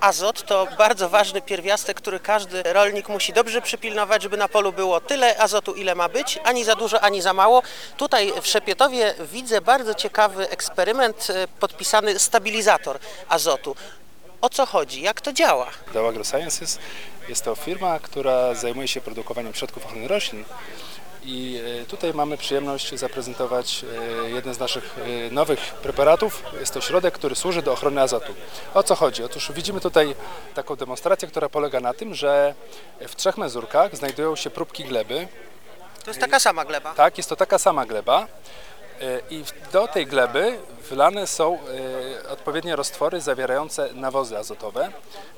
Azot to bardzo ważny pierwiastek, który każdy rolnik musi dobrze przypilnować, żeby na polu było tyle azotu, ile ma być, ani za dużo, ani za mało. Tutaj w Szepietowie widzę bardzo ciekawy eksperyment, e, podpisany stabilizator azotu. O co chodzi? Jak to działa? Dow AgroSciences jest to firma, która zajmuje się produkowaniem środków ochrony roślin. I e, tutaj mamy przyjemność zaprezentować e, jeden z naszych e, nowych preparatów. Jest to środek, który służy do ochrony azotu. O co chodzi? Otóż widzimy tutaj taką demonstrację, która polega na tym, że w trzech mezurkach znajdują się próbki gleby. To jest taka sama gleba. Tak, jest to taka sama gleba. E, I do tej gleby wlane są e, odpowiednie roztwory zawierające nawozy azotowe.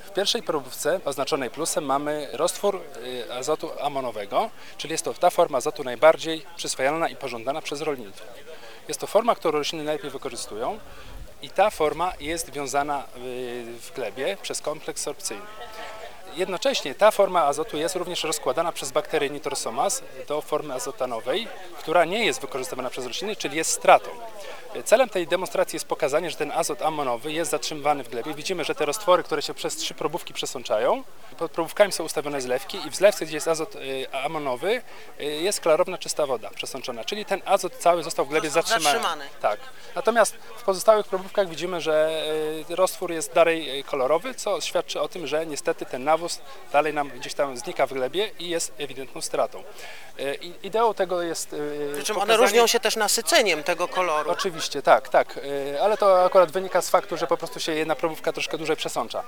W pierwszej próbówce oznaczonej plusem mamy roztwór e, azotu amonowego, czyli jest to ta forma azotu najbardziej przyswajalna i pożądana przez rolników. Jest to forma, którą rośliny najlepiej wykorzystują i ta forma jest wiązana w glebie przez kompleks sorpcyjny. Jednocześnie ta forma azotu jest również rozkładana przez bakterię nitrosomas do formy azotanowej, która nie jest wykorzystywana przez rośliny, czyli jest stratą. Celem tej demonstracji jest pokazanie, że ten azot amonowy jest zatrzymywany w glebie. Widzimy, że te roztwory, które się przez trzy probówki przesączają, pod probówkami są ustawione zlewki i w zlewce, gdzie jest azot y, amonowy, y, jest klarowna, czysta woda przesączona, czyli ten azot cały został w glebie zatrzymany. zatrzymany. Tak. Natomiast w pozostałych probówkach widzimy, że y, roztwór jest dalej kolorowy, co świadczy o tym, że niestety ten nawóz dalej nam gdzieś tam znika w glebie i jest ewidentną stratą. I- Ideą tego jest y, Przy czym one pokazanie- różnią się też nasyceniem tego koloru. Oczywiście, tak, tak, y, ale to akurat wynika z faktu, że po prostu się jedna probówka troszkę dłużej przesącza.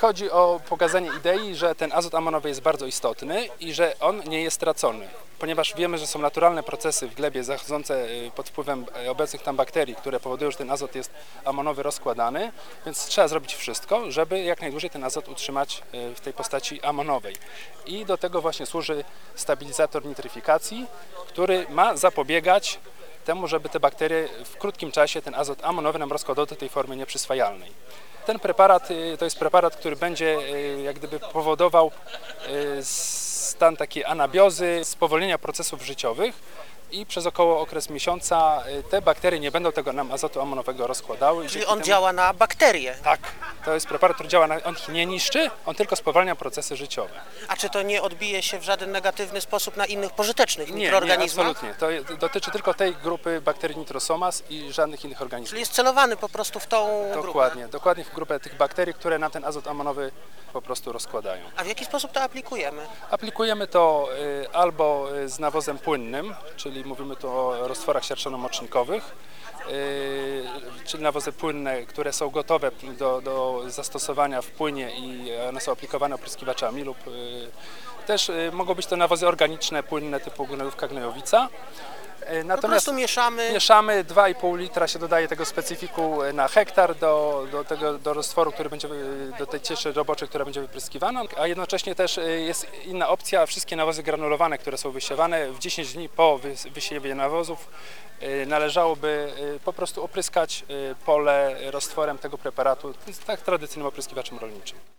Chodzi o pokazanie idei, że ten azot amonowy jest bardzo istotny i że on nie jest tracony, ponieważ wiemy, że są naturalne procesy w glebie zachodzące y, pod wpływem y, obecnych tam bakterii, które powodują, że ten azot jest amonowy rozkładany, więc trzeba zrobić wszystko, żeby jak najdłużej ten azot utrzymać y, w tej postaci amonowej. I do tego właśnie służy stabilizator nitryfikacji, który ma zapobiegać temu, żeby te bakterie w krótkim czasie ten azot amonowy nam rozkładał do tej formy nieprzyswajalnej. Ten preparat to jest preparat, który będzie jak gdyby powodował stan takiej anabiozy, spowolnienia procesów życiowych i przez około okres miesiąca y, te bakterie nie będą tego nam azotu amonowego rozkładały. Czyli on temu- działa na bakterie. Tak, to jest preparat, który działa, na, on ich nie niszczy, on tylko spowalnia procesy życiowe. A czy to nie odbije się w żaden negatywny sposób na innych pożytecznych Nie, nie, mikroorganizmach? absolutnie. To dotyczy tylko tej grupy bakterii nitrosomas i żadnych innych organizmów. Czyli jest celowany po prostu w tą grupę. Dokładnie, dokładnie w grupę tych bakterii, które nam ten azot amonowy po prostu rozkładają. A w jaki sposób to aplikujemy? Aplikujemy to y, albo y, z nawozem płynnym, czyli mówimy tu o roztworach siarczono-mocznikowych, y, czyli nawozy płynne, które są gotowe do, do zastosowania w płynie i one są aplikowane opryskiwaczami lub y, też y, mogą być to nawozy organiczne, płynne typu gnojówka, gnojowica. Y, Po prostu mieszamy. Mieszamy 2,5 litra się dodaje tego specyfiku na hektar do, do tego do roztworu, który będzie wy- do tej cieczy roboczej, która będzie wypryskiwana, a jednocześnie też jest inna opcja, wszystkie nawozy granulowane, które są wysiewane w 10 dni po wys- wysiewie nawozów należałoby po prostu opryskać pole roztworem tego preparatu, tak tradycyjnym opryskiwaczem rolniczym.